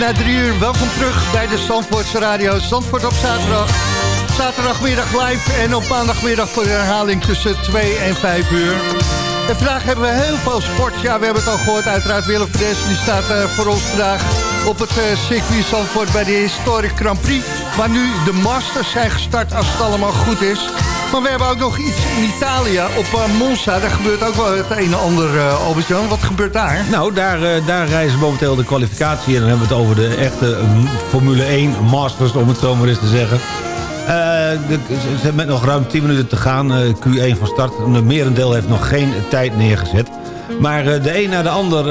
eh, na drie uur. Welkom terug bij de Zandvoortse Radio. Zandvoort op zaterdag. Zaterdagmiddag live en op maandagmiddag voor de herhaling tussen 2 en 5 uur. En vandaag hebben we heel veel sport. Ja, we hebben het al gehoord. Uiteraard Willem Fres, die staat uh, voor ons vandaag op het uh, circuit Zandvoort bij de Historic Grand Prix. Waar nu de Masters zijn gestart als het allemaal goed is. Maar we hebben ook nog iets in Italië op uh, Monza. Daar gebeurt ook wel het een en ander, uh, Albert-Jan. Wat gebeurt daar? Nou, daar, uh, daar reizen momenteel de kwalificatie. En dan hebben we het over de echte Formule 1 Masters, om het zo maar eens te zeggen. Ze hebben met nog ruim 10 minuten te gaan. Q1 van start. De merendeel heeft nog geen tijd neergezet. Maar de een na de ander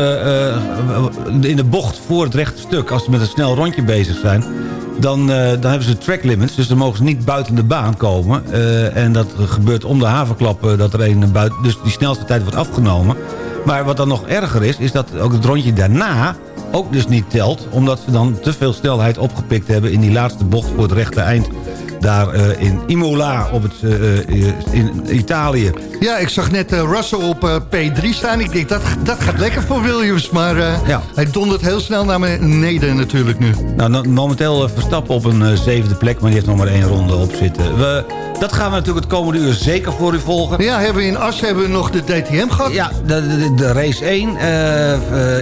in de bocht voor het rechte stuk... als ze met een snel rondje bezig zijn dan, uh, dan hebben ze track limits. Dus dan mogen ze niet buiten de baan komen. Uh, en dat gebeurt om de havenklap uh, dat er een buiten... Dus die snelste tijd wordt afgenomen. Maar wat dan nog erger is, is dat ook het rondje daarna ook dus niet telt. Omdat ze dan te veel snelheid opgepikt hebben in die laatste bocht voor het rechte eind daar uh, in Imola op het, uh, in Italië. Ja, ik zag net Russell op P3 staan. Ik denk, dat, dat gaat lekker voor Williams. Maar ja. hij dondert heel snel naar beneden natuurlijk nu. Nou, momenteel Verstappen op een zevende plek, maar die heeft nog maar één ronde op zitten. We, dat gaan we natuurlijk het komende uur zeker voor u volgen. Ja, hebben we in Assen hebben we nog de DTM gehad? Ja, de, de, de race 1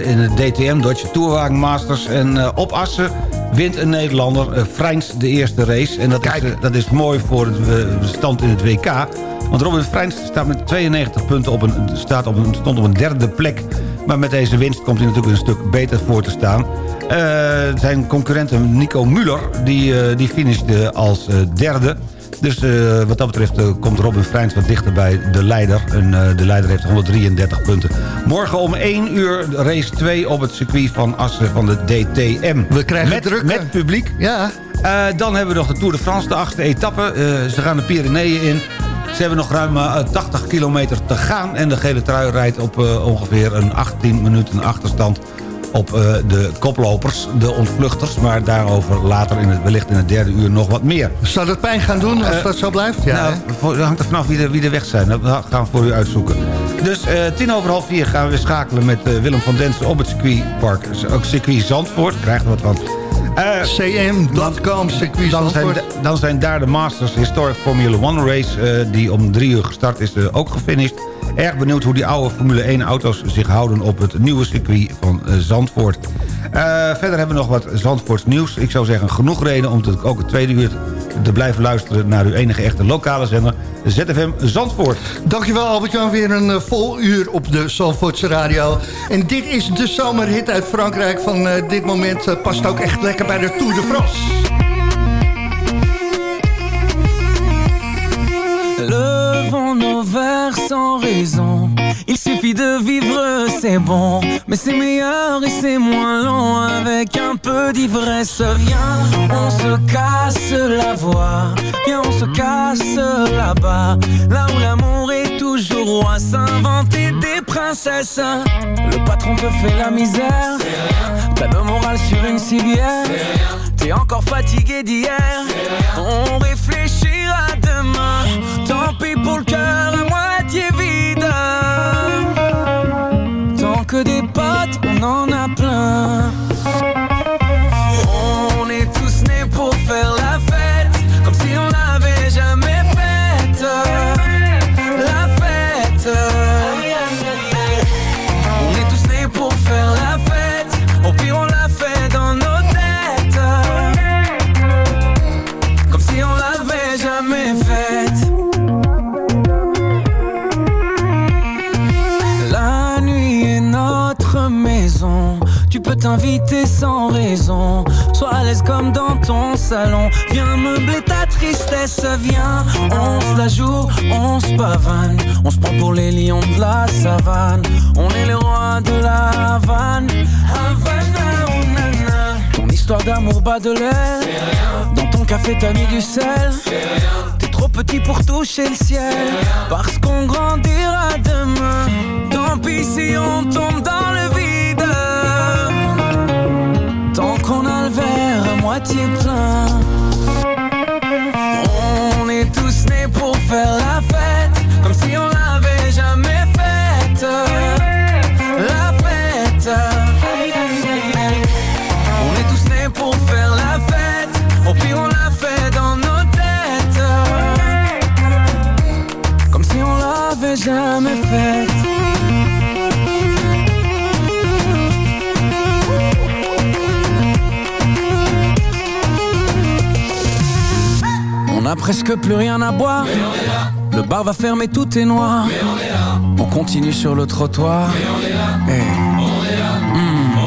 in de DTM, Deutsche Tourwagen Masters. En op Assen wint een Nederlander, uh, Freins, de eerste race. En dat, is, uh, dat is mooi voor het uh, stand in het WK. Want Robin Freins staat met 92 punten op een, staat op een, stond op een derde plek. Maar met deze winst komt hij natuurlijk een stuk beter voor te staan. zijn concurrent Nico Muller, die, die finishte als derde. Dus uh, wat dat betreft uh, komt Robin Freins wat dichter bij de leider. En uh, de leider heeft 133 punten. Morgen om 1 uur race 2 op het circuit van Assen van de DTM. We krijgen met, druk. Met publiek. Ja. dan hebben we nog de Tour de France, de achtste etappe. ze gaan de Pyreneeën in. Ze hebben nog ruim 80 kilometer te gaan. En de gele trui rijdt op ongeveer een 18 minuten achterstand op uh, de koplopers, de ontvluchters. Maar daarover later in het, wellicht in het derde uur nog wat meer. Zou dat pijn gaan doen als uh, dat zo blijft? Ja, nou, voor, dat hangt er vanaf wie er, wie er weg zijn. Dat gaan we voor u uitzoeken. Dus uh, tien over half vier gaan we weer schakelen met Willem van Densen op het circuitpark. Ook circuit Zandvoort, krijgt wat van. cm.com, circuit dan zijn, dan zijn daar de Masters Historic Formula 1 race... die om drie uur gestart is, ook gefinished. Erg benieuwd hoe die oude Formule 1 auto's zich houden op het nieuwe circuit van Zandvoort. Uh, verder hebben we nog wat Zandvoorts nieuws. Ik zou zeggen genoeg reden om ook het tweede uur te blijven luisteren... naar uw enige echte lokale zender, ZFM Zandvoort. Dankjewel Albert-Jan, weer een uh, vol uur op de Zandvoortse radio. En dit is de zomerhit uit Frankrijk van uh, dit moment. past ook echt lekker bij de Tour de France. Levons nos verres sans raison. De vivre, c'est bon. Mais c'est meilleur et c'est moins long avec un peu d'ivresse. Viens, on se casse la voix. Viens, on se casse là-bas. Là où l'amour est toujours roi. S'inventer des princesses. Le patron te fait la misère. T'as le moral sur une civière. T'es encore fatigué d'hier. On réfléchira demain. Tant pis pour le cœur potes, on en a plein. T'inviter sans raison. Sois à l'aise comme dans ton salon. Viens meubler ta tristesse. Viens, on se la joue, on se pavane. On se prend pour les lions de la savane. On est les rois de la Havane. Havana, oh nana. Ton histoire d'amour bat de l'air. Dans ton café, t'as mis du sel. T'es trop petit pour toucher le ciel. Parce qu'on grandira demain. Tant pis si on tombe dans moitié plein. On est tous nés pour faire presque plus rien à boire. Le bar va fermer, tout est noir. On continue sur le trottoir. Eh. Hmm.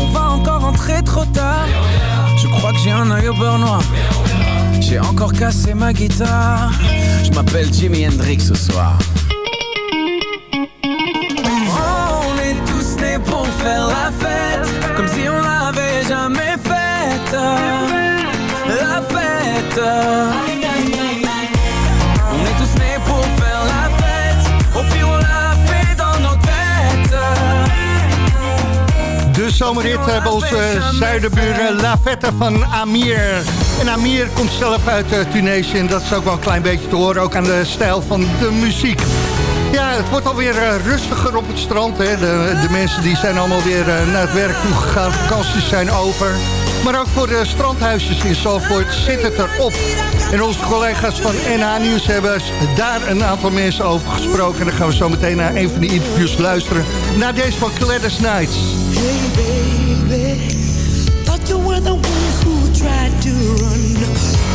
On va encore rentrer trop tard. Je crois que j'ai un œil au beurre noir. J'ai encore cassé ma guitare. Je m'appelle Jimi Hendrix ce soir. De zomerrit eh, bij onze zuiderburen La Fette van Amir. En Amir komt zelf uit eh, Tunesië en dat is ook wel een klein beetje te horen, ook aan de stijl van de muziek. Ja, het wordt alweer eh, rustiger op het strand. Hè. De, mensen die zijn allemaal weer eh, naar het werk toe gegaan. Vakanties zijn over. Maar ook voor de strandhuisjes in Zalvoort zit het erop. En onze collega's van NH Nieuws hebben daar een aantal mensen over gesproken. En dan gaan we zo meteen naar een van die interviews luisteren. Naar deze van Gladys Nights. Hey baby, thought you were the one who tried to run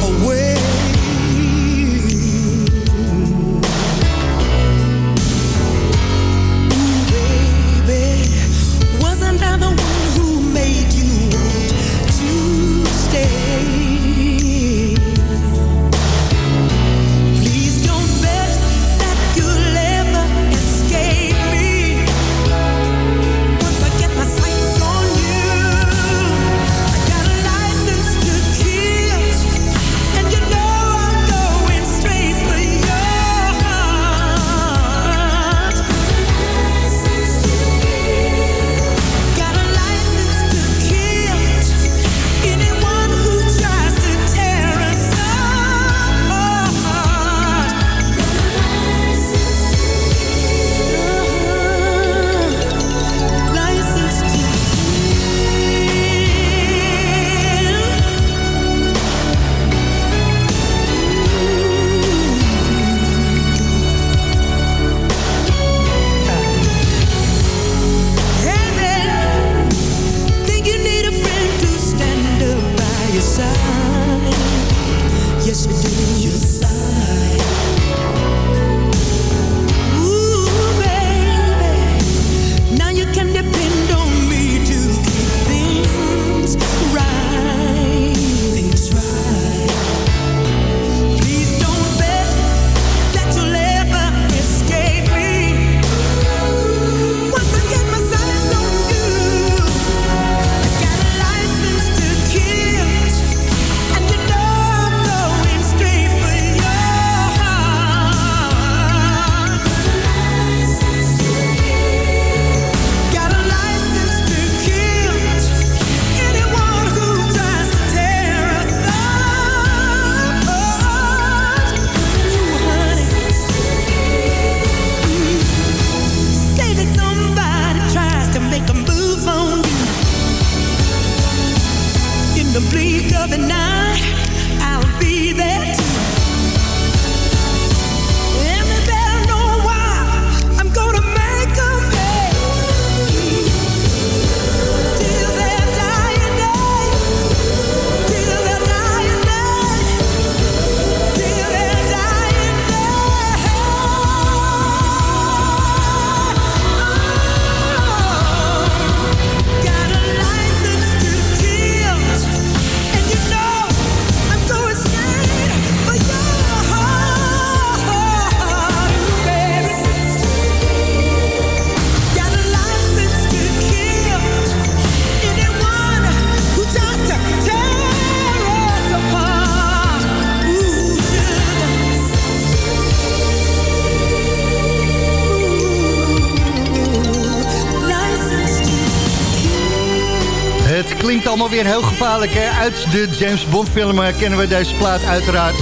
heel gevaarlijk, hè? Uit de James Bond film eh, kennen we deze plaat uiteraard.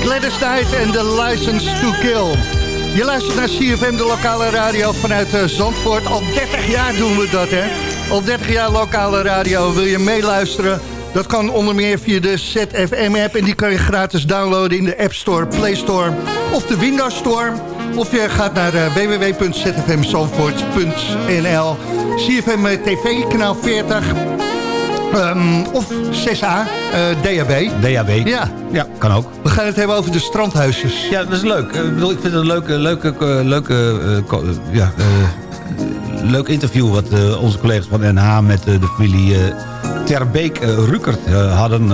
Gladys Knight en The License to Kill. Je luistert naar CFM, de lokale radio vanuit eh, Zandvoort. Al 30 jaar doen we dat, hè? Al 30 jaar lokale radio. Wil je meeluisteren? Dat kan onder meer via de ZFM-app. En die kan je gratis downloaden in de App Store, Play Store of de Windows Store. Of je gaat naar eh, www.zfmzandvoort.nl. CFM TV, kanaal 40. Ehm, of 6A, eh, DHB. DHB. Ja. Ja, kan ook. We gaan het hebben over de strandhuisjes. Ja, dat is leuk. Eh, Ik, bedoel, ik vind het een leuke, leuke, eh, leuke, ja, eh, leuk interview... wat onze collega's van NH met de familie Terbeek-Rukert hadden...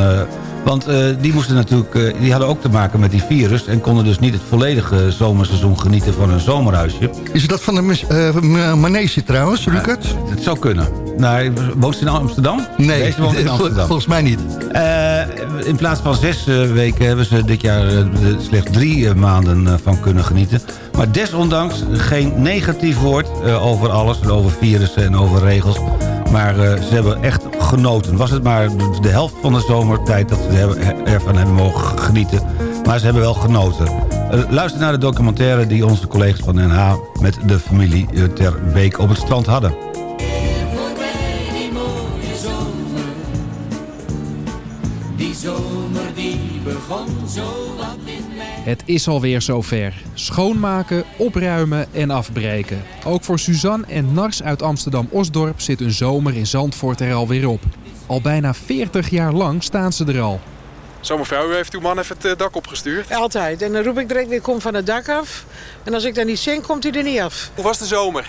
want die, moesten natuurlijk, die hadden ook te maken met die virus... en konden dus niet het volledige zomerseizoen genieten van hun zomerhuisje. Is dat van de manege trouwens, Rukert? Het zou kunnen. Nou, woont ze in Amsterdam? Nee, Deze woont in Amsterdam. volgens mij niet. Eh, in plaats van zes eh, weken hebben ze dit jaar eh, slechts drie maanden van kunnen genieten. Maar desondanks geen negatief woord over alles. En over virussen en over regels. Maar ze hebben echt genoten. Was het maar de helft van de zomertijd dat ze hebben- ervan hebben mogen genieten. Maar ze hebben wel genoten. Luister naar de documentaire die onze collega's van Haag... met de familie Ter Beek op het strand hadden. Het is alweer zover. Schoonmaken, opruimen en afbreken. Ook voor Suzanne en Nars uit Amsterdam-Osdorp zit een zomer in Zandvoort er alweer op. Al bijna 40 jaar lang staan ze er al. Zo mevrouw, u heeft uw man even het eh, dak opgestuurd. Altijd. En dan roep ik direct, ik kom van het dak af. En als ik dan niet zing, komt hij er niet af. Hoe was de zomer?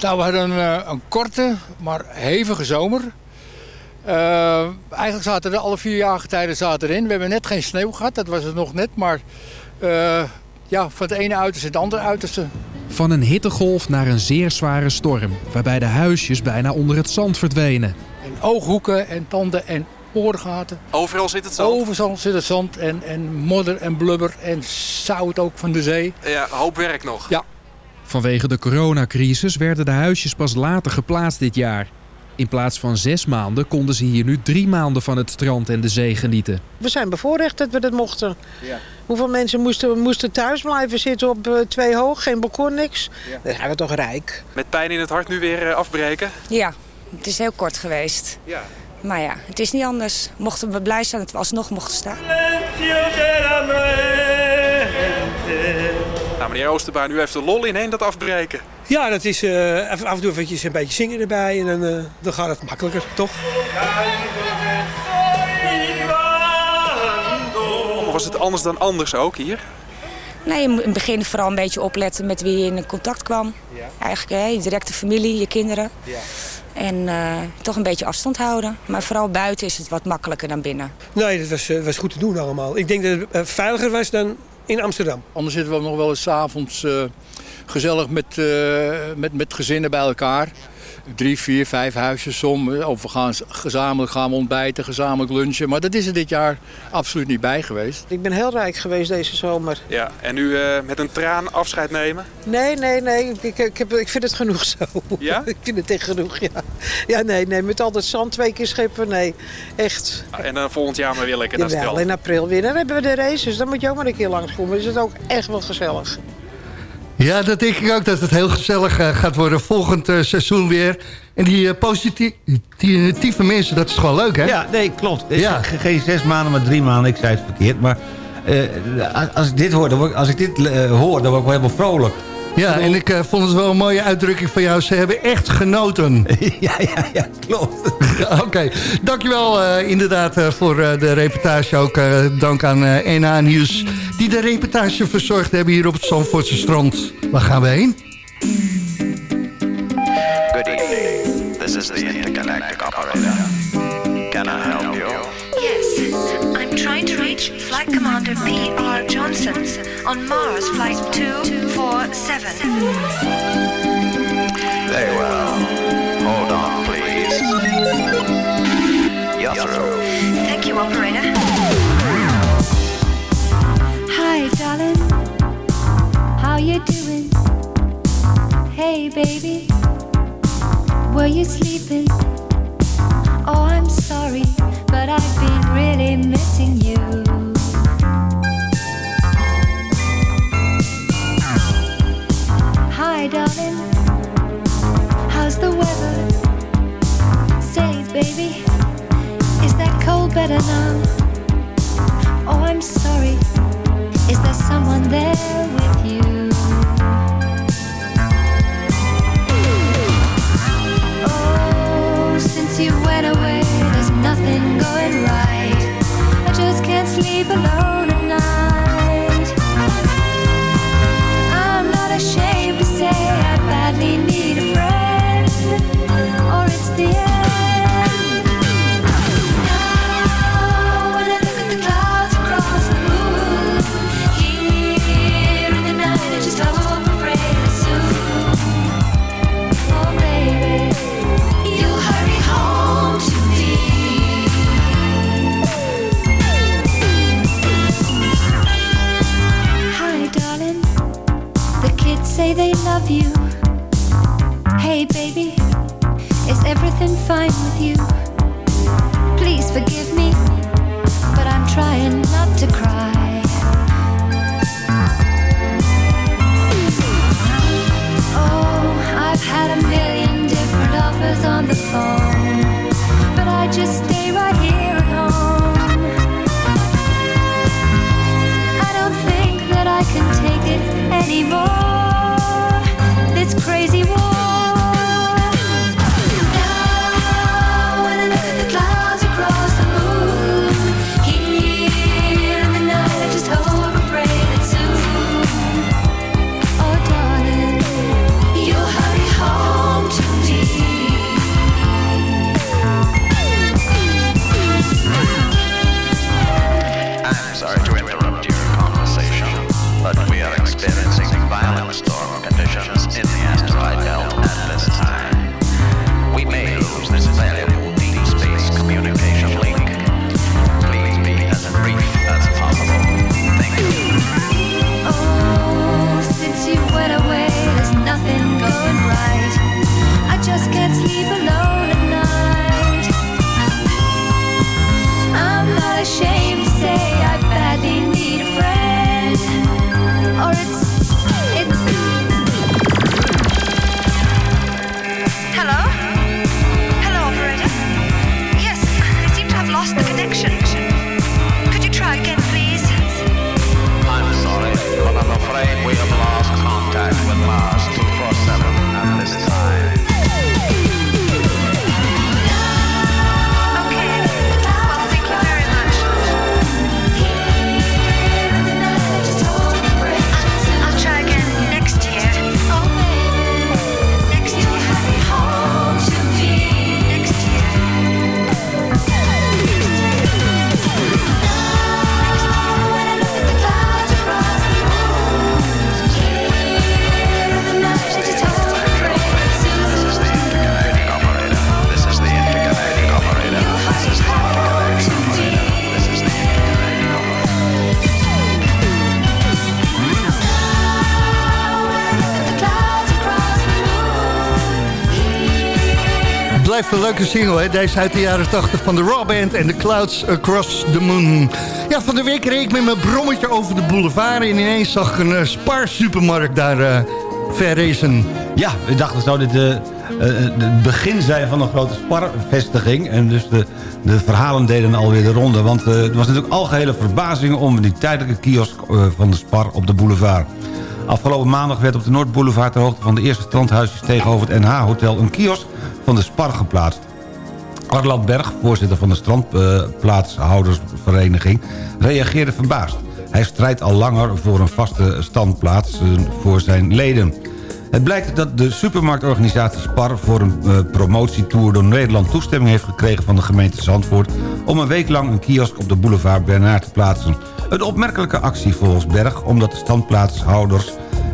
Nou, we hadden een, eh, een korte, maar hevige zomer. Eh, eigenlijk zaten er alle vier jaargetijden zaten erin. We hebben net geen sneeuw gehad, dat was het nog net. Maar eh, ja, van het ene uiterste het andere uiterste. Van een hittegolf naar een zeer zware storm, waarbij de huisjes bijna onder het zand verdwenen. En ooghoeken en tanden en oorgaten. Overal zit het zand? Overal zit het zand en, en modder en blubber en zout ook van de zee. Ja, hoop werk nog. Ja. Vanwege de coronacrisis werden de huisjes pas later geplaatst dit jaar. In plaats van zes maanden konden ze hier nu drie maanden van het strand en de zee genieten. We zijn bevoorrecht dat we dat mochten. Hoeveel mensen moesten, moesten thuis blijven zitten op eh, twee hoog, geen balkon, niks. Dan zijn we toch rijk. Met pijn in het hart nu weer eh, afbreken? Ja, het is heel kort geweest. Ja. Maar ja, het is niet anders. Mochten we blij zijn dat we alsnog mochten staan. Meneer Oosterbaan, u heeft de lol in heen dat afbreken. Ja, dat is eh, even af en toe eventjes een beetje zingen erbij en dan, eh, dan gaat het makkelijker, toch? Of was het anders dan anders ook hier? Nee, je moet in het begin vooral een beetje opletten met wie je in contact kwam. Eigenlijk hè, je directe familie, je kinderen. En eh, toch een beetje afstand houden. Maar vooral buiten is het wat makkelijker dan binnen. Nee, dat was, was goed te doen allemaal. Ik denk dat het veiliger was dan in Amsterdam. Anders zitten we nog wel eens 's avonds eh, gezellig met, eh, met, met gezinnen bij elkaar. Drie, vier, vijf huisjes om. Of we gaan gezamenlijk gaan we ontbijten, gezamenlijk lunchen. Maar dat is er dit jaar absoluut niet bij geweest. Ik ben heel rijk geweest deze zomer. Ja, en nu eh, met een traan afscheid nemen? Nee, nee, nee. Ik, ik, heb, ik vind het genoeg zo. Ja? ik vind het echt genoeg, ja. Ja, nee, nee. Met al dat zand twee keer scheppen, nee. Echt. En dan volgend jaar maar weer lekker naar het Jawel, in april weer. Dan hebben we de races. Dan moet je ook maar een keer langskomen. Dan is het ook echt wel gezellig. Ja, dat denk ik ook dat het heel gezellig eh, gaat worden volgend eh, seizoen weer. En die eh, positieve mensen, dat is gewoon leuk, hè? Ja, nee, klopt. Ge- Geen zes maanden, maar drie maanden. Ik zei het verkeerd. Maar als ik dit hoor, dan word, ik- als ik dit hoor, dan word ik wel helemaal vrolijk. Ja, en ik eh, vond het wel een mooie uitdrukking van jou. Ze hebben echt genoten. ja, ja, ja, klopt. Oké, dankjewel eh, inderdaad eh, voor eh, de reportage. Ook eh, dank aan eh NA Nieuws die de reportage verzorgd hebben hier op het Zandvoortse strand. Waar gaan we heen? Good evening. This is the intergalactic operator. Trying reach Flight Commander P.R. Johnson on Mars Flight 247. Very well. Hold on, please. You're through. Thank you, operator. Hi, darling. How you doing? Hey, baby. Were you sleeping? Oh, I'm sorry, but I've been really missing you. darling? How's the weather? Say, baby, is that cold better now? Oh, I'm sorry. Is there someone there with you? Oh, since you went away, there's nothing going right. I just can't sleep alone. Love you. Hey, baby, is everything fine with you? Leuke single, hè? Deze uit de jaren 80 van de Raw Band en The Clouds Across the Moon. Ja, van de week reed ik met mijn brommetje over de boulevard... en ineens zag ik een eh, Spar-supermarkt daar eh verrezen. Ja, we dachten zou dit eh, het begin zijn van een grote Spar-vestiging. En dus de, de verhalen deden alweer de ronde. Want het was natuurlijk algehele verbazing om die tijdelijke kiosk van de Spar op de boulevard. Afgelopen maandag werd op de Noordboulevard... ter hoogte van de eerste strandhuisjes tegenover het NH-hotel... een kiosk van de Spar geplaatst. Arland Berg, voorzitter van de strandplaatshoudersvereniging... reageerde verbaasd. Hij strijdt al langer voor een vaste standplaats eh, voor zijn leden. Het blijkt dat de supermarktorganisatie Spar... voor een eh, promotietour door Nederland toestemming heeft gekregen... van de gemeente Zandvoort... om een week lang een kiosk op de boulevard Bernard te plaatsen. Een opmerkelijke actie volgens Berg... omdat de standplaatshouders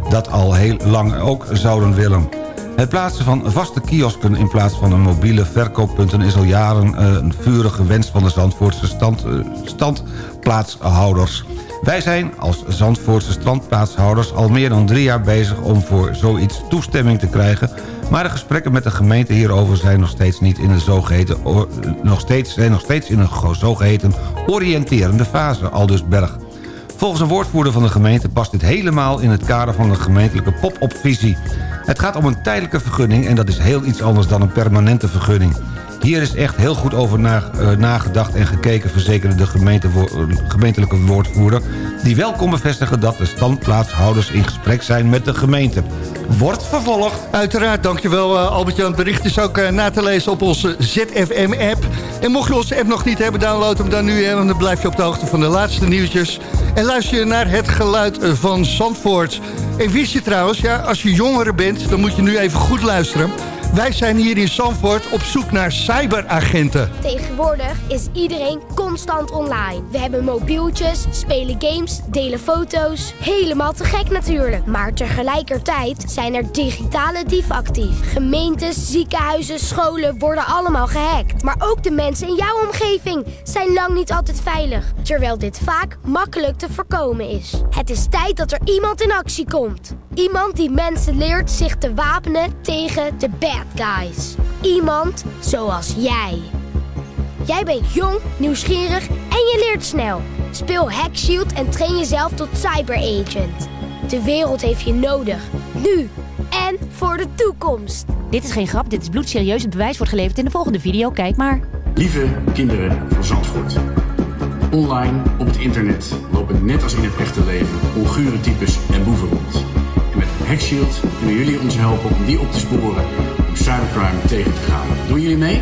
dat al heel lang ook zouden willen. Het plaatsen van vaste kiosken in plaats van een mobiele verkooppunten... is al jaren eh, een vurige wens van de Zandvoortse stand, eh, standplaatshouders. Wij zijn als Zandvoortse strandplaatshouders al meer dan drie jaar bezig... om voor zoiets toestemming te krijgen... maar de gesprekken met de gemeente hierover zijn nog steeds niet in de zogeheten... or- nog steeds, zijn nog steeds in een zogeheten oriënterende fase, aldus Berg. Volgens een woordvoerder van de gemeente past dit helemaal in het kader van een gemeentelijke pop-up visie. Het gaat om een tijdelijke vergunning en dat is heel iets anders dan een permanente vergunning. Hier is echt heel goed over eh, nagedacht en gekeken... verzekerde de gemeentewo- eh, gemeentelijke woordvoerder... die wel kon bevestigen dat de standplaatshouders in gesprek zijn met de gemeente. Wordt vervolgd. Uiteraard, dankjewel uh, Albert-Jan. Het bericht is ook eh, na te lezen op onze ZFM-app. En mocht je onze app nog niet hebben, download hem dan nu. Hè, dan blijf je op de hoogte van de laatste nieuwtjes. En luister je naar het geluid eh, van Zandvoort. En wist je trouwens, ja, als je jongeren bent, dan moet je nu even goed luisteren. Wij zijn hier in Zandvoort op zoek naar cyberagenten. Tegenwoordig is iedereen constant online. We hebben mobieltjes, spelen games, delen foto's. Helemaal te gek natuurlijk. Maar tegelijkertijd zijn er digitale dieven actief. Gemeentes, ziekenhuizen, scholen worden allemaal gehackt. Maar ook de mensen in jouw omgeving zijn lang niet altijd veilig. Terwijl dit vaak makkelijk te voorkomen is. Het is tijd dat er iemand in actie komt. Iemand die mensen leert zich te wapenen tegen de bad guys. Iemand zoals jij. Jij bent jong, nieuwsgierig en je leert snel. Speel Hack Shield en train jezelf tot cyberagent. De wereld heeft je nodig. Nu en voor de toekomst. Dit is geen grap, dit is bloedserieus. Het bewijs wordt geleverd in de volgende video. Kijk maar. Lieve kinderen van Zandvoort. Online op het internet lopen net als in het echte leven ongure types en boeven rond. En met Hackshield kunnen jullie ons helpen om die op te sporen cybercrime tegen te gaan. Doen jullie mee?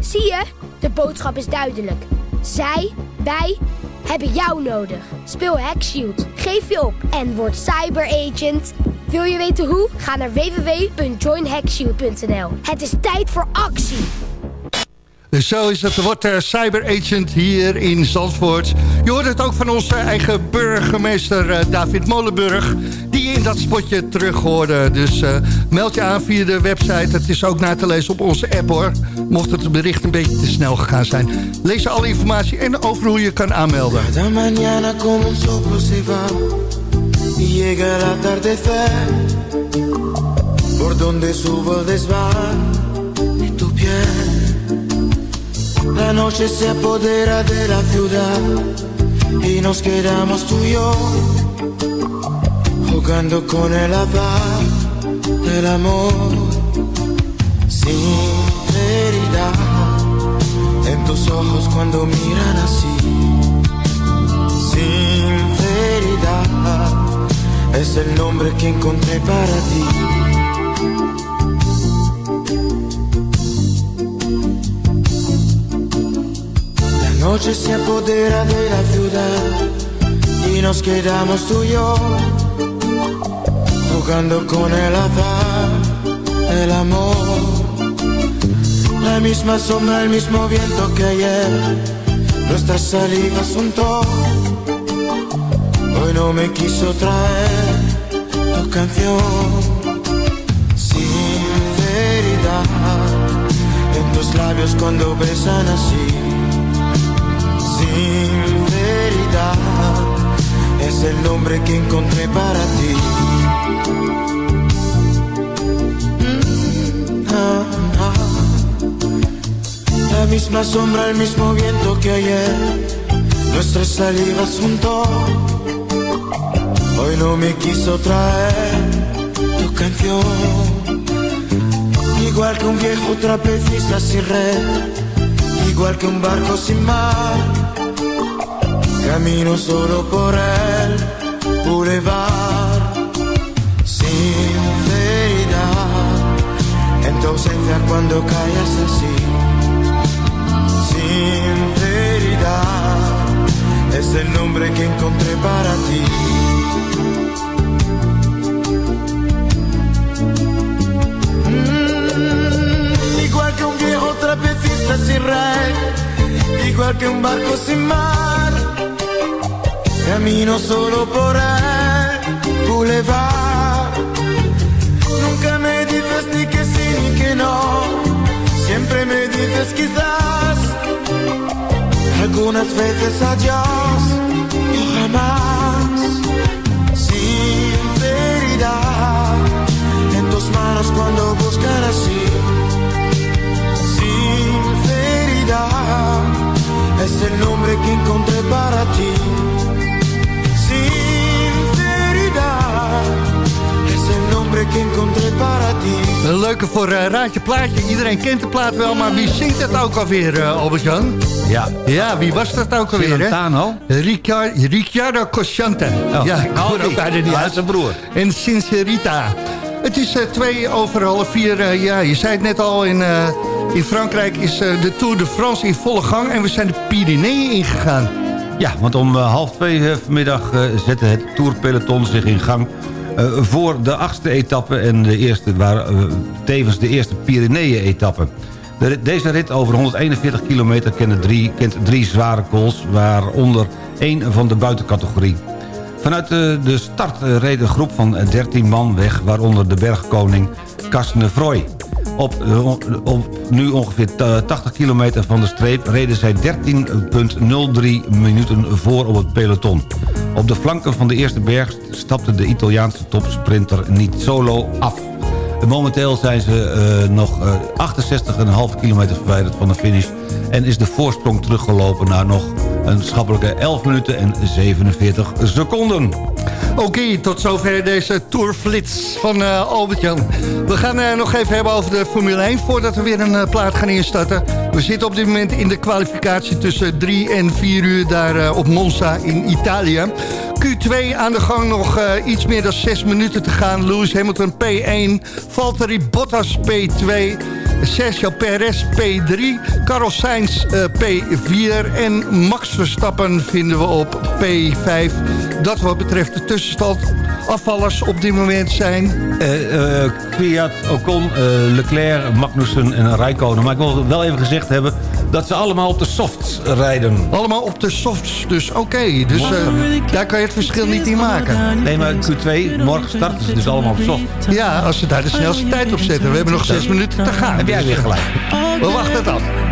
Zie je? De boodschap is duidelijk. Zij, wij, hebben jou nodig. Speel Hack Shield, geef je op en word cyberagent. Wil je weten hoe? Ga naar www.joinhackshield.nl. Het is tijd voor actie. Dus zo is het. Wordt uh, cyberagent hier in Zandvoort. Je hoort het ook van onze eigen burgemeester uh, David Molenburg... in dat spotje terug hoorde. Dus uh, meld je aan via de website. Het is ook na te lezen op onze app, hoor. Mocht het bericht een beetje te snel gegaan zijn. Lees alle informatie en over hoe je kan aanmelden. De. La nos jugando con el azar del amor. Sinceridad en tus ojos cuando miran así. Sinceridad es el nombre que encontré para ti. La noche se apodera de la ciudad y nos quedamos tú y yo jugando con el azar el amor. La misma sombra, el mismo viento que ayer, nuestras salidas juntó. Hoy no me quiso traer tu canción. Sinceridad en tus labios cuando besan así. Sinceridad es el nombre que encontré para ti. Mm, ah, ah. La misma sombra, el mismo viento que ayer, nuestras salivas juntó. Hoy no me quiso traer tu canción. Igual que un viejo trapecista sin red, igual que un barco sin mar. Camino solo por el boulevard. Ausencia cuando callas así. Sinceridad es el nombre que encontré para ti. Mm, igual que un viejo trapecista sin rey, igual que un barco sin mar. Camino solo por el boulevard. No. Siempre me dices quizás. Algunas veces adiós y jamás. Sinceridad en tus manos cuando buscan así. Sinceridad es el nombre que encontré para ti. Een leuke voor uh, Raadje Plaatje. Iedereen kent de plaat wel, maar wie zingt het ook alweer, uh, Albert-Jan? Ja. Ja, wie was dat ook alweer, hè? Celentano. Ricciardo, Ricciardo Cosciante. Oh. Ja, ik Oh, hoor ook die. bijna niet Ja, uit. zijn broer. En Sincerita. Het is eh, twee over half vier. eh, ja, je zei het net al, in, eh, in Frankrijk is eh, de Tour de France in volle gang. En we zijn de Pyreneeën ingegaan. Ja, want om eh, half twee eh, vanmiddag eh, zette het Tourpeloton zich in gang... eh, voor de achtste etappe en de eerste, waar, eh, tevens de eerste Pyreneeën-etappe. Deze rit over 141 kilometer kent drie, kent drie zware calls... waaronder één van de buitencategorie. Vanuit de, de start eh, reed een groep van eh, 13 man weg... waaronder de bergkoning Casnevroy. Op, eh, op nu ongeveer ta- 80 kilometer van de streep... reden zij 13,03 minuten voor op het peloton. Op de flanken van de eerste berg stapte de Italiaanse topsprinter niet solo af. Momenteel zijn ze eh, nog eh, 68,5 kilometer verwijderd van de finish... en is de voorsprong teruggelopen naar nog een schappelijke 11 minuten en 47 seconden. Oké, tot zover deze tourflits van eh, Albert-Jan. We gaan eh, nog even hebben over de Formule 1 voordat we weer een eh, plaat gaan instarten. We zitten op dit moment in de kwalificatie tussen 3 en 4 uur daar op Monza in Italië. Q2 aan de gang nog iets meer dan 6 minuten te gaan. Lewis Hamilton P1, Valtteri Bottas P2... Sergio Perez P3, Carlos Sainz eh, P4 en Max Verstappen vinden we op P5. Dat wat betreft de tussenstand afvallers op dit moment zijn... Eh, eh, Kwiat, Ocon, eh, Leclerc, Magnussen en Rijkonen. Maar ik wil wel even gezegd hebben dat ze allemaal op de softs rijden. Allemaal op de softs, dus oké. dus eh, daar kan je het verschil niet in maken. Nee, maar Q2, morgen starten ze dus allemaal op soft. Ja, als ze daar de snelste tijd op zetten. We hebben nog zes minuten te gaan. Heb jij weer gelijk. We wachten het af.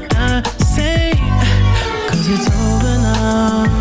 it's over now.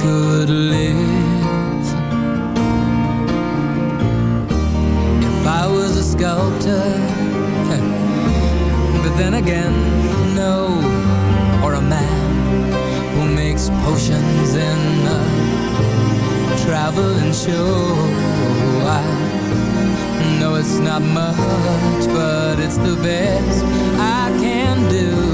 could live if I was a sculptor. but then again, no, or a man who makes potions in a traveling show. I know it's not much, but it's the best I can do.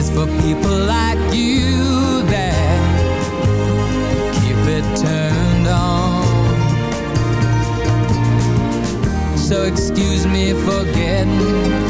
It's for people like you that keep it turned on. So excuse me for getting,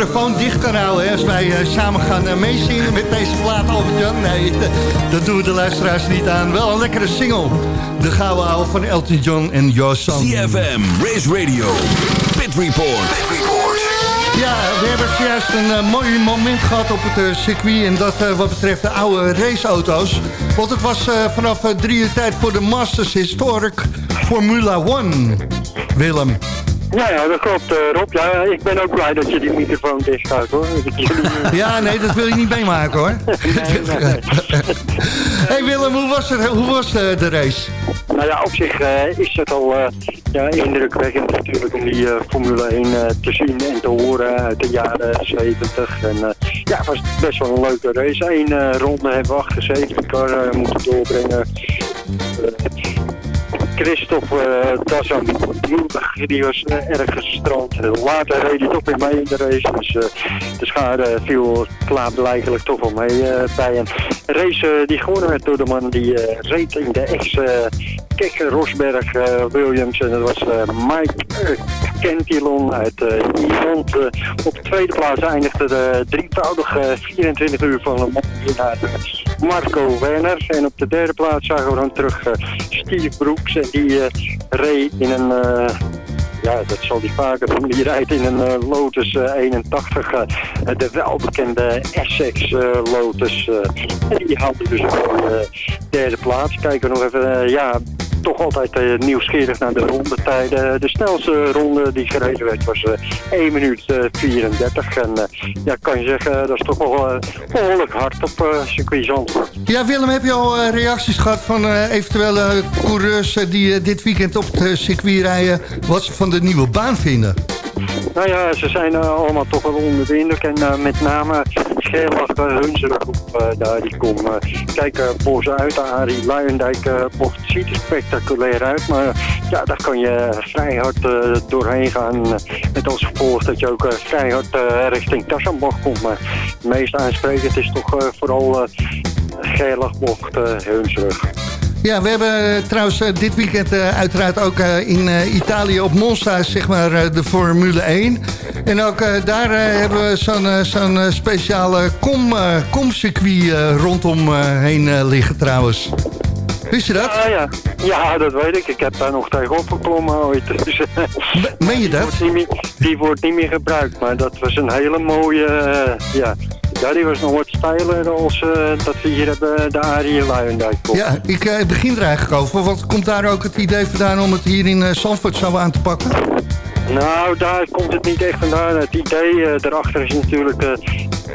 microfoon dicht kan houden. Hè, als wij eh, samen gaan eh, meezingen met deze plaat, Albert-Jan. Nee, dat doen we de luisteraars niet aan. Wel een lekkere single. De gouden ouwe van Elton John en Your Song. CFM, Race Radio, Pit Report. Ja, we hebben zojuist een eh, mooi moment gehad op het circuit. En dat wat betreft de oude raceauto's. Want het was vanaf drie uur tijd voor de Masters Historic Formula One. Willem. Ja, ja, dat klopt, eh, Rob. Ja, ik ben ook blij dat je die microfoon dicht houdt, hoor. Eh, Ja, nee, dat wil je niet meemaken hoor. hey Willem, hoe was, het, hoe was de, de race? Nou ja, op zich eh, is het al eh, ja, indrukwekkend natuurlijk om die eh, Formule 1 eh, te zien en te horen uit de jaren 70. En eh, ja, het was best wel een leuke race. Eén eh, ronde hebben we achter safety car eh, moeten doorbrengen. Christophe Dassam, die was erg gestrand. Later reed hij toch weer mee in de race. Dus eh, de schade viel klaarblijkelijk toch wel mee eh, bij. Een race eh, die gewonnen werd door de man die reed in de ex Kek Rosberg Williams. En dat was Mike Kentilon uit uh, Ierland. Op de tweede plaats eindigde de drievoudige 24 uur van de winnaar Marco Werner. En op de derde plaats zagen we dan terug uh, Steve Brooks. En die uh, reed in een... Uh, ja, dat zal hij vaker doen. Die rijdt in een Lotus uh, 81, uh, de welbekende Essex Lotus. en die haalde dus op de derde plaats. Kijken we nog even, ja, toch altijd uh, nieuwsgierig naar de rondetijden. De snelste ronde die gereden werd was uh, 1 minuut uh, 34. En ja, kan je zeggen, dat is toch wel behoorlijk hard op circuit Zandvoort. Ja, Willem, heb je al reacties gehad van eventuele coureurs die dit weekend op het circuit rijden... wat ze van de nieuwe baan vinden? Nou ja, ze zijn uh, allemaal toch wel onder de indruk. En uh, met name Gerlach Hunsrug op uh, daar die kom. Uh, kijk, uh, Bos uit, Arie Luijendijk uh, bocht ziet er spectaculair uit. Maar ja, daar kan je vrij hard doorheen gaan. met als gevolg dat je ook vrij hard richting Tassenbach komt. Maar het meest aansprekend is toch vooral Gerlachbocht Hunsrug. Ja, we hebben trouwens dit weekend uiteraard ook in Italië op Monza zeg maar, de Formule 1. En ook daar hebben we zo'n zo'n speciale kom, komcircuit rondom heen liggen trouwens. Wist je dat? Ja, ja. ja, dat weet ik. Ik heb daar nog tegenop geklommen ooit. Dus, Meen je dat? Die wordt, meer, die wordt, niet meer, gebruikt, maar dat was een hele mooie... Uh, ja, ja, die was nog wat steiler als uh, dat we hier hebben de Arie Luijendijk. Ja, ik uh, begin er eigenlijk over. Wat komt daar ook het idee vandaan om het hier in uh, Zandvoort zo aan te pakken? Nou, daar komt het niet echt vandaan. Het idee uh, erachter is natuurlijk uh,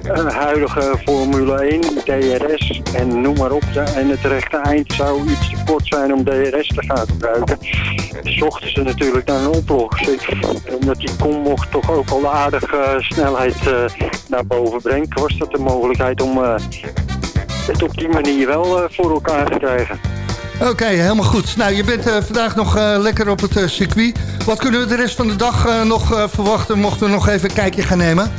een huidige Formule 1, DRS en noem maar op. En het rechte eind zou iets te kort zijn om DRS te gaan gebruiken. Zochten ze natuurlijk naar een oplossing. Omdat die kombocht toch ook al aardige uh, snelheid naar boven brengt, was dat de mogelijkheid om het op die manier wel voor elkaar te krijgen. Oké, helemaal goed. Nou, je bent uh, vandaag nog uh, lekker op het uh, circuit. Wat kunnen we de rest van de dag nog verwachten, mochten we nog even een kijkje gaan nemen?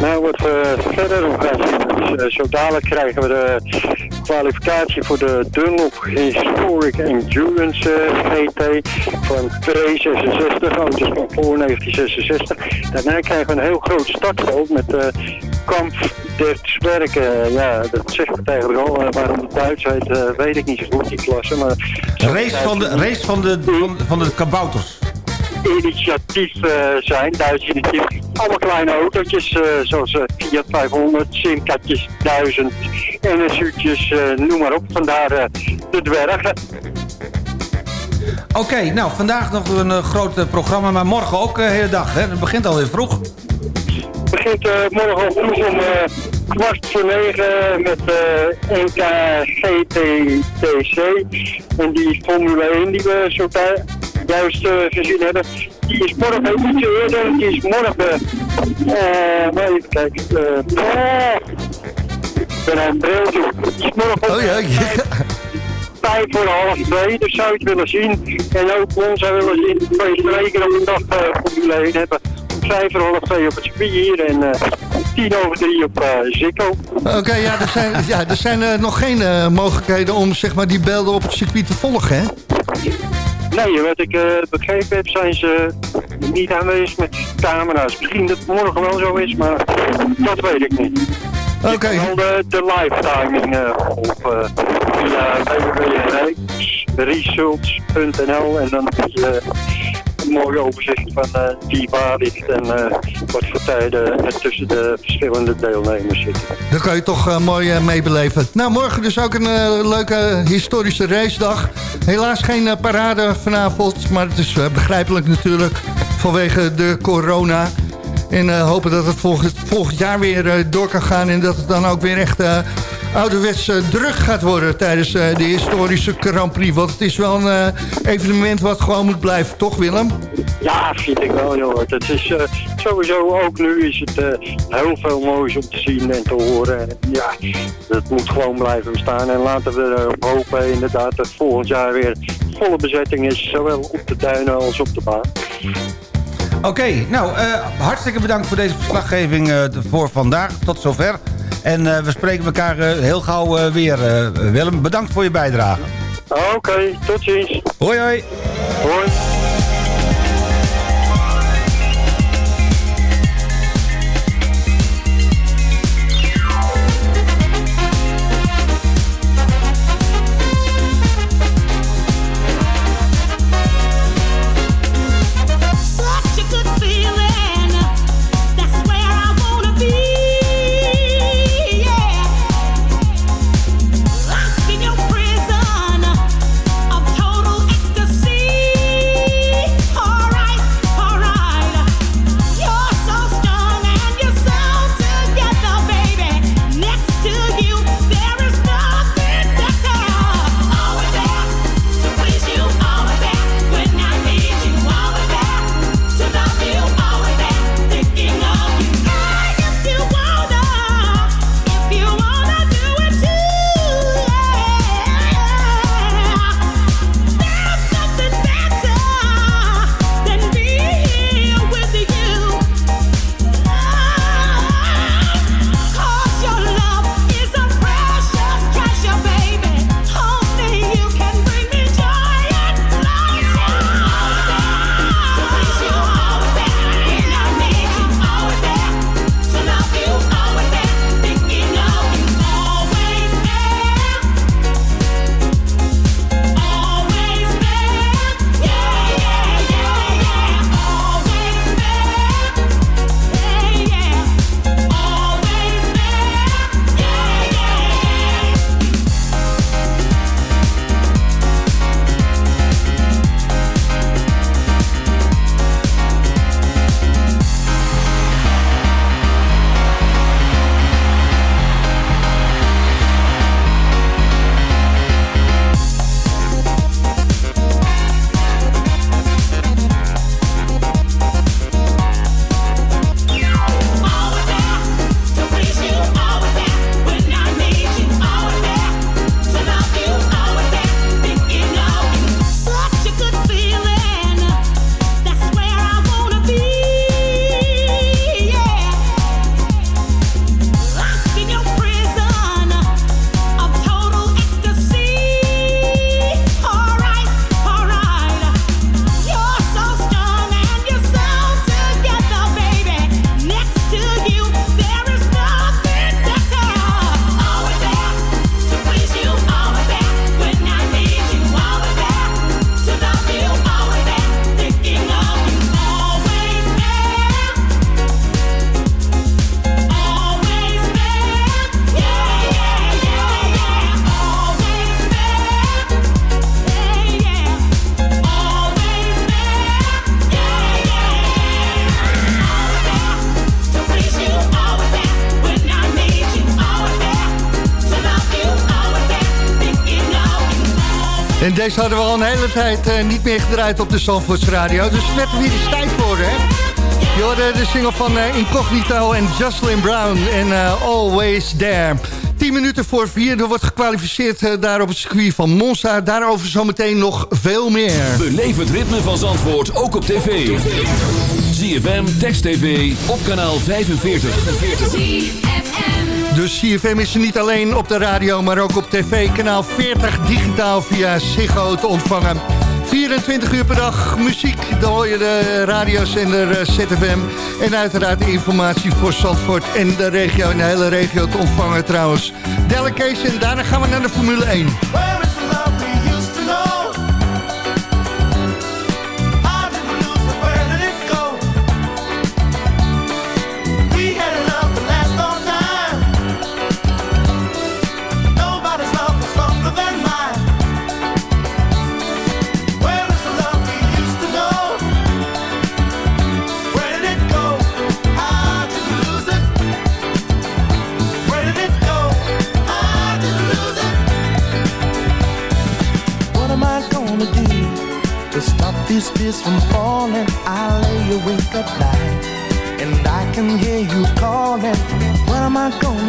Nou, wat we verder nog gaan zien, dus, zo dadelijk krijgen we de kwalificatie voor de Dunlop Historic Endurance GT van 266, auto's van voor 1966. Daarna krijgen we een heel groot startveld met uh, kamp der Zwerken. Ja, dat zegt het eigenlijk al. waarom de Duitsheid uh, weet ik niet zo goed, die klasse. Maar race van de, race van de, van, van de kabouters initiatief uh, zijn, Duits initiatief. Allemaal kleine autootjes, uh, zoals uh, Fiat 500, Simcatjes 1000, NSU'tjes, noem maar op. Vandaar de dwergen. Oké, okay, nou, vandaag nog een groot programma, maar morgen ook de hele dag. Hè? Het begint alweer vroeg. Het begint morgen vroeg om kwart voor negen met uh, NK GTTC. En die Formule 1 die we zo juist gezien hebben. Die is morgen ietsje eerder. Die is morgen... Uh, even kijken. Ik ben aan het bril. Morgen... Oh ja, ja. Vijf voor half twee, dus zou je het willen zien. En ook ons zou willen zien. Twee spreken op de dag uh, Formule 1 hebben. Vijf voor half twee op het circuit hier. En uh, tien over drie op uh, Zikko. Oké, okay, ja, er zijn, ja, er zijn uh, nog geen mogelijkheden om zeg maar, die beelden op het circuit te volgen, hè? Nee, wat ik begrepen heb, zijn ze niet aanwezig met camera's. Misschien dat het morgen wel zo is, maar dat weet ik niet. Oké. Okay. wel de, de live timing op via www.results.nl en dan een mooi overzicht van uh, wie waar ligt en uh, wat voor tijden er tussen de verschillende deelnemers zitten. Dan kan je toch uh, mooi meebeleven. Nou, morgen dus ook een leuke historische racedag. Helaas geen parade vanavond, maar het is begrijpelijk natuurlijk vanwege de corona. En hopen dat het volgend, volgend jaar weer door kan gaan en dat het dan ook weer echt ouderwets uh, druk gaat worden tijdens de historische Grand Prix. Want het is wel een evenement wat gewoon moet blijven, toch Willem? Ja, vind ik wel joh. Het is sowieso ook nu is het heel veel moois om te zien en te horen. En, ja, dat moet gewoon blijven bestaan. En laten we hopen inderdaad dat volgend jaar weer volle bezetting is. Zowel op de duinen als op de baan. Oké, okay, nou, hartstikke bedankt voor deze verslaggeving voor vandaag. Tot zover. En uh, we spreken elkaar heel gauw weer. Willem, bedankt voor je bijdrage. Oké, okay, tot ziens. Hoi, hoi. Hoi. Hadden we al een hele tijd eh, niet meer gedraaid op de Zandvoorts Radio. Dus het werd er weer tijd voor, hè? Je hoorde de single van eh, Incognito en Jocelyn Brown en eh, Always There. 10 minuten voor vier, er wordt gekwalificeerd daar op het circuit van Monza. Daarover zometeen nog veel meer. Beleef het ritme van Zandvoort ook op tv. ZFM, Text TV, op kanaal 45. Dus CFM is niet alleen op de radio, maar ook op tv. Kanaal 40 digitaal via Ziggo te ontvangen. 24 uur per dag muziek, dan hoor je de radiozender eh, ZFM. En uiteraard informatie voor Zandvoort en de regio en de hele regio te ontvangen trouwens. Delegation, daarna gaan we naar de Formule 1.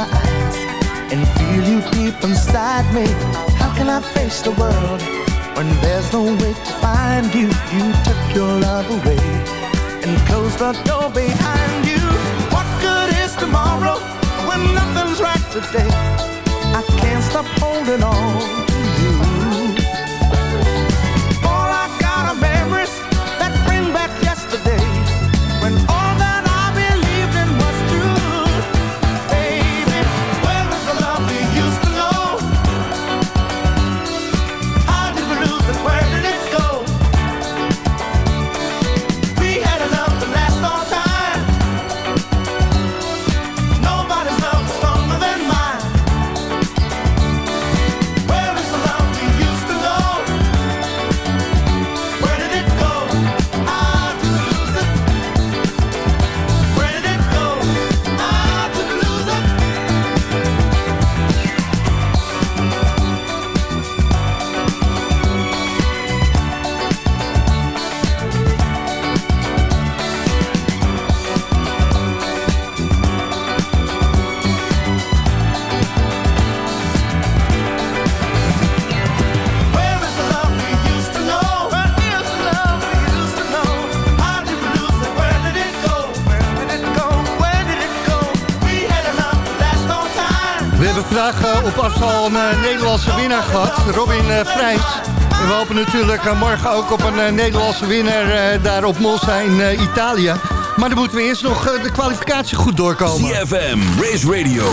my eyes and feel you deep inside me. How can I face the world when there's no way to find you? You took your love away and closed the door behind you. What good is tomorrow when nothing's right today? I can't stop holding on eh, op afstand een eh, Nederlandse winnaar gehad, Robin eh Vrijs. En we hopen natuurlijk eh, morgen ook op een eh, Nederlandse winnaar eh, daar op Monza in eh, Italië. Maar dan moeten we eerst nog eh, de kwalificatie goed doorkomen. CFM, Race Radio,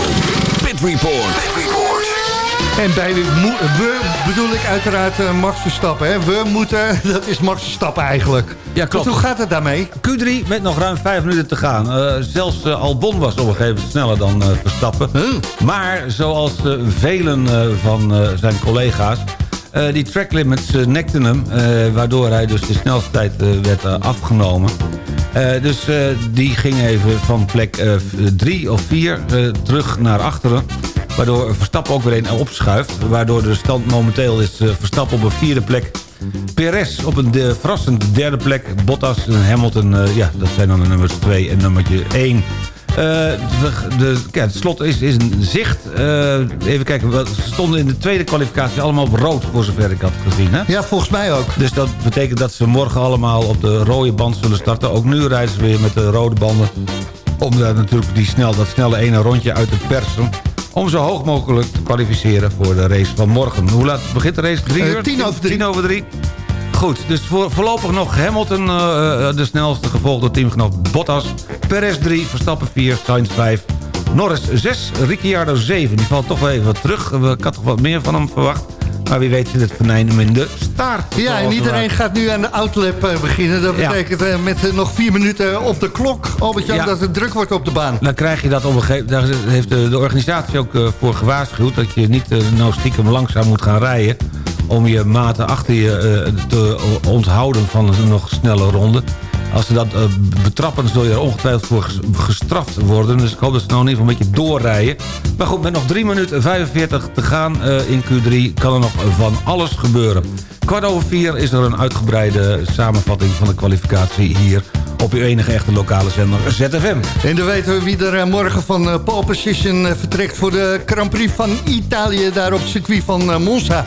Pit Report. En bij we bedoel ik uiteraard eh, Max Verstappen. Hè? We moeten, dat is Max Verstappen eigenlijk. Ja, klopt. Want hoe gaat het daarmee? Q3 met nog ruim vijf minuten te gaan. Eh, zelfs eh, Albon was op een gegeven moment sneller dan Verstappen. Maar zoals velen van zijn collega's... die track limits nekten hem... waardoor hij dus de snelste tijd werd afgenomen. Eh, dus eh, die ging even van plek 3 of 4 terug naar achteren. Waardoor Verstappen ook weer een opschuift. Waardoor de stand momenteel is eh, Verstappen op een vierde plek. Perez op een de, verrassende derde plek. Bottas en Hamilton, eh, ja, dat zijn dan de nummers 2 en nummertje 1. De, de, kijk, het slot is, is een zicht. Eh, even kijken, we stonden in de tweede kwalificatie allemaal op rood... voor zover ik had gezien. Hè? Ja, volgens mij ook. Dus dat betekent dat ze morgen allemaal op de rode band zullen starten. Ook nu rijden ze weer met de rode banden. Om daar natuurlijk die snel, dat snelle ene rondje uit te persen. Om zo hoog mogelijk te kwalificeren voor de race van morgen. Hoe laat begint de race? Drie Eh, uur? tien over drie. Tien over drie. Goed, dus voor, voorlopig nog Hamilton eh, eh, de snelste, gevolgd door teamgenoot Bottas. Perez 3, Verstappen 4, Sainz 5. Norris 6, Ricciardo 7. Die valt toch wel even wat terug. Ik had toch wat meer van hem verwacht. Maar wie weet zit het venijn hem in de staart. Ja, en iedereen we- gaat nu aan de outlap eh, beginnen. Dat betekent met nog vier minuten op de klok, Albert-Jan, Ja. dat het druk wordt op de baan. Dan krijg je dat op een gegeven Daar heeft de, organisatie ook voor gewaarschuwd... dat je niet nou stiekem langzaam moet gaan rijden... om je maten achter je eh, te onthouden van een nog snelle ronde. Als ze dat eh, betrappen, zul je er ongetwijfeld voor ges- gestraft worden. Dus ik hoop dat ze nou in ieder geval een beetje doorrijden. Maar goed, met nog 3 minuten 45 te gaan eh, in Q3... kan er nog van alles gebeuren. Kwart over vier is er een uitgebreide samenvatting van de kwalificatie hier... op uw enige echte lokale zender ZFM. En dan weten we wie er morgen van pole position vertrekt... voor de Grand Prix van Italië, daar op het circuit van Monza.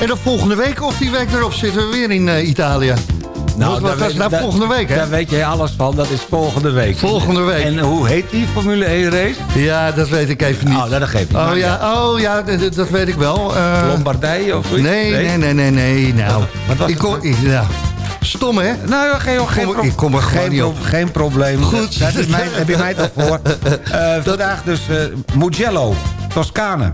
En dan volgende week of die week erop zitten we weer in eh, Italië. wat wat daar was weet- nou volgende week, hè? Daar weet jij alles van, dat is volgende week. Volgende week. En hoe heet die Formule 1 race? Ja, dat weet ik even niet. Oh, dat geeft niet. Oh ja, oh, ja dat weet ik wel. Eh, Lombardije of zoiets? Nee, nee, nee, nee, nee. Nou, Wat was ik kom, ik, nou, stom hè? Nou, geen, geen, Kom- pro- ik kom er geen, niet op. geen probleem. Goed. Dat is mij, heb je mij toch voor. Eh, vandaag dus Mugello, Toscane.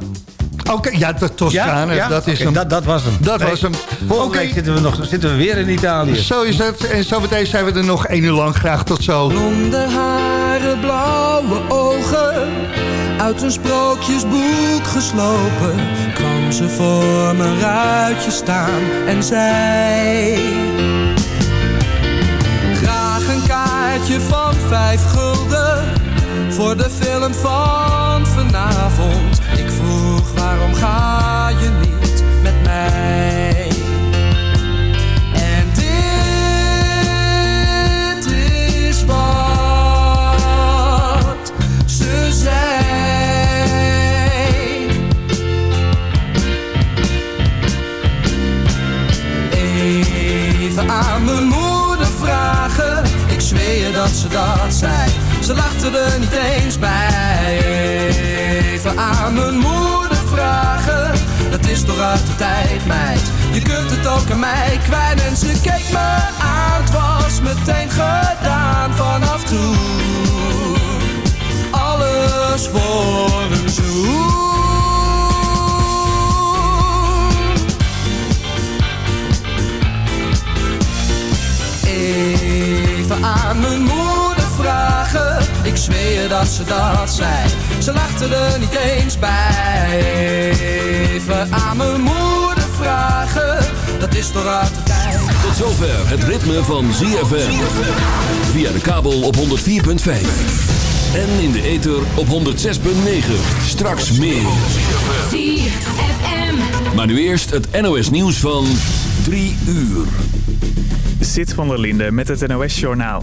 Oké, ja, de Toscane, dat is Oké, hem. Dat, dat was hem. Dat Nee, was hem. Volgende Oké. week zitten we, nog, zitten we weer in Italië. Zo is het. En zometeen zijn we er nog één uur lang. Graag tot zo. Blonde haren, blauwe ogen, uit een sprookjesboek geslopen, kwam ze voor mijn ruitje staan en zei: Graag een kaartje van vijf gulden voor de film van vanavond. Ik waarom ga je niet met mij? En dit is wat ze zei. Even aan mijn moeder vragen, ik zweer dat ze dat zei. Ze lachte er niet eens bij. Even aan mijn moeder vragen, dat is toch uit de tijd, meid. Je kunt het ook aan mij kwijt en ze keek me aan. Het was meteen gedaan vanaf toen. Alles voor een zoen. Even aan mijn moeder vragen. Ik zweer dat ze dat zei. Ze lachte er niet eens bij. Even aan mijn moeder vragen. Dat is toch uit de tijd. Tot zover het ritme van ZFM. Via de kabel op 104.5. En in de ether op 106.9. Straks meer. Maar nu eerst het NOS nieuws van 3 uur. Sit van der Linde met het NOS-journaal.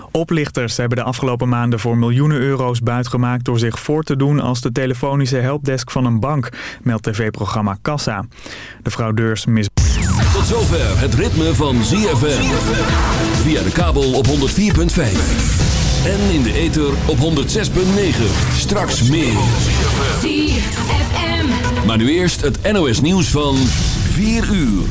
Oplichters hebben de afgelopen maanden voor miljoenen euro's buitgemaakt door zich voor te doen als de telefonische helpdesk van een bank, meldt tv-programma Kassa. De fraudeurs mis... Tot zover het ritme van ZFM. Via de kabel op 104.5. En in de ether op 106.9. Straks meer. ZFM. Maar nu eerst het NOS nieuws van 4 uur.